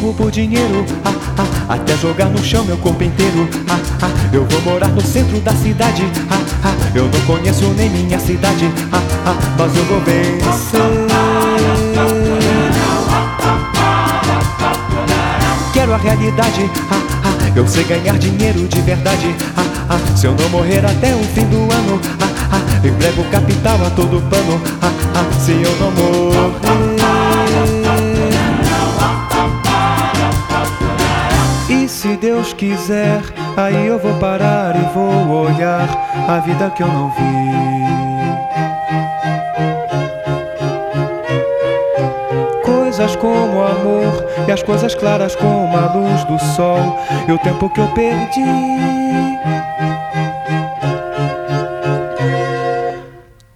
Corro por dinheiro, ah, ah, até jogar no chão meu corpo inteiro. Ah, ah, eu vou morar no centro da cidade. Ah, ah, eu não conheço nem minha cidade. Ah, ah, mas eu vou vencer. Quero a realidade. Ah, ah, eu sei ganhar dinheiro de verdade. Ah, ah, se eu não morrer até o fim do ano, ah, ah, emprego capital a todo pano. Ah, ah, se eu não morrer. Deus quiser, aí eu vou parar e vou olhar a vida que eu não vi. Coisas como amor e as coisas claras como a luz do sol e o tempo que eu perdi.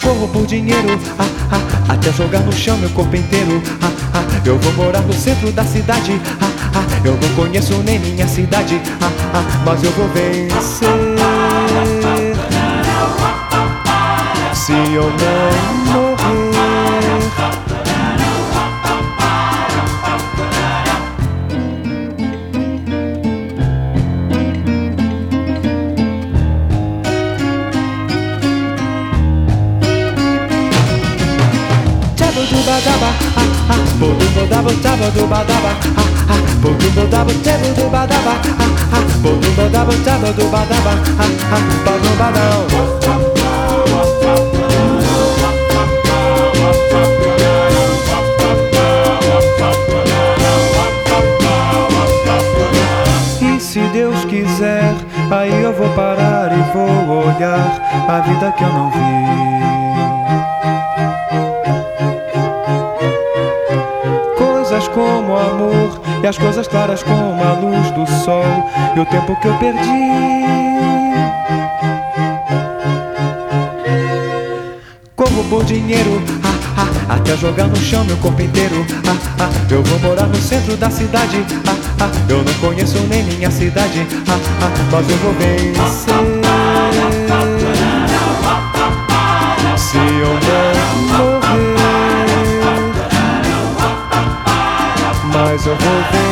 Corro por dinheiro, ah, ah, até jogar no chão meu corpo inteiro. Ah, ah, eu vou morar no centro da cidade. Ah, eu não conheço nem minha cidade. Ah, ah, mas eu vou vencer. Se eu não morrer. Tchaba do badaba, ah ah, do badaba, tchaba do badaba, ah E se Deus quiser, aí eu vou parar e vou olhar a vida que eu não vi. Coisas como amor e as coisas claras como a luz do sol e o tempo que eu perdi. Corro por dinheiro, ah, ah, até jogar no chão meu corpo inteiro. Ah, ah, eu vou morar no centro da cidade. Ah, ah, eu não conheço nem minha cidade. Ah, ah, mas eu vou vencer. Mas eu vou